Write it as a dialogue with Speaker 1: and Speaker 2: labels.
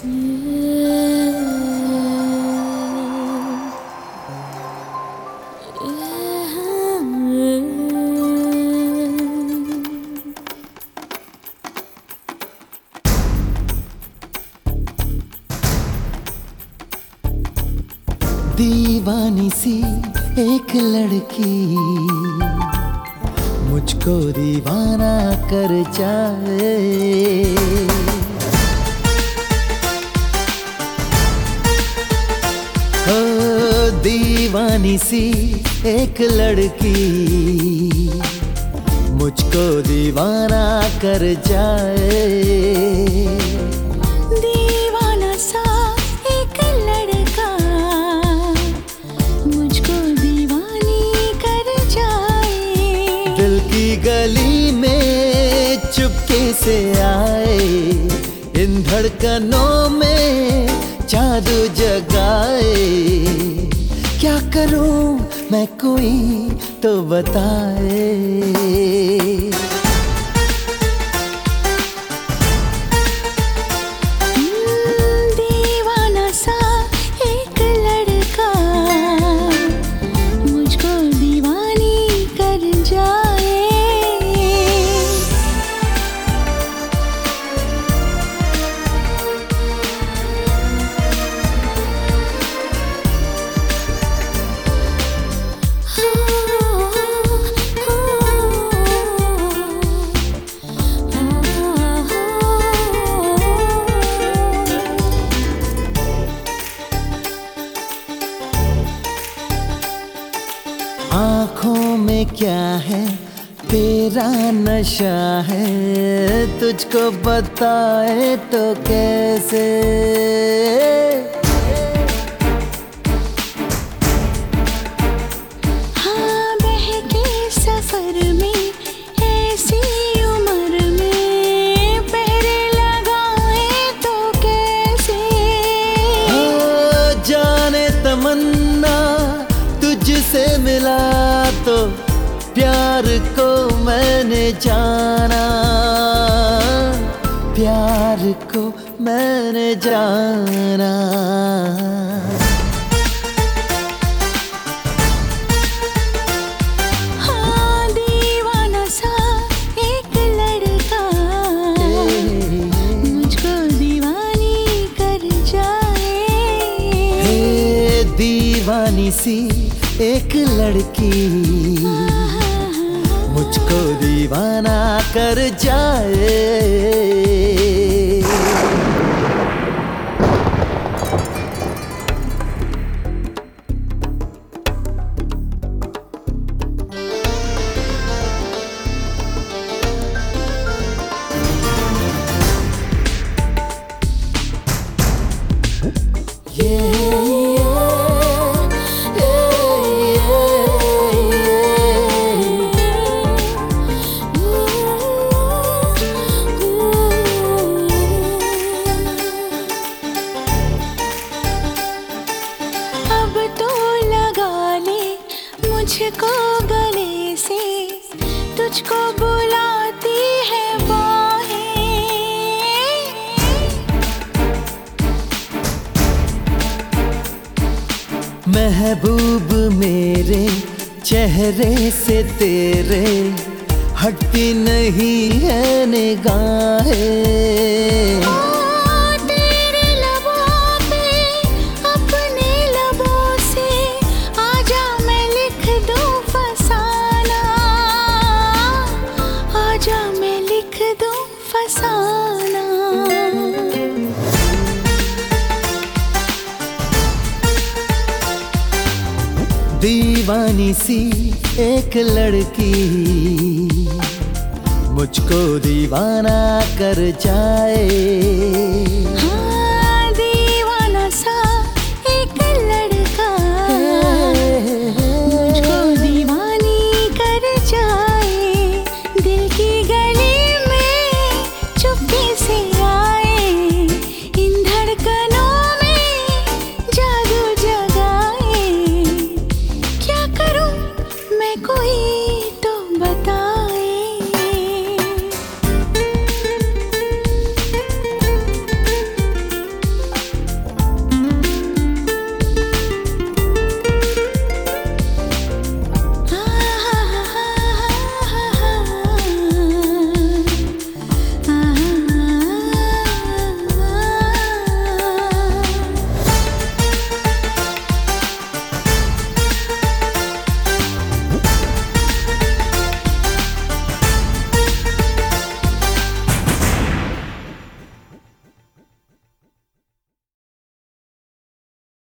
Speaker 1: दीवानी सी एक लड़की मुझको दीवाना कर जाए। दीवानी सी एक लड़की। मुझको दीवाना कर जाए।
Speaker 2: दीवाना सा एक लड़का। मुझको दीवानी कर जाए।
Speaker 1: दिल की गली में चुपके से आए। इन धड़कनों में जादू जगाए। क्या करूँ? मैं कोई तो बताए। आँखों में क्या है? तेरा नशा है। तुझको बताए तो कैसे? प्यार को मैंने जाना। प्यार को मैंने जाना।
Speaker 2: हाँ दीवाना सा एक लड़का। मुझको दीवाना कर जाए। तुझको बुलाती है
Speaker 1: महबूब मेरे चेहरे से तेरे हटती नहीं है निगाहें। दीवानी सी एक लड़की। मुझको दीवाना कर जाए। कोई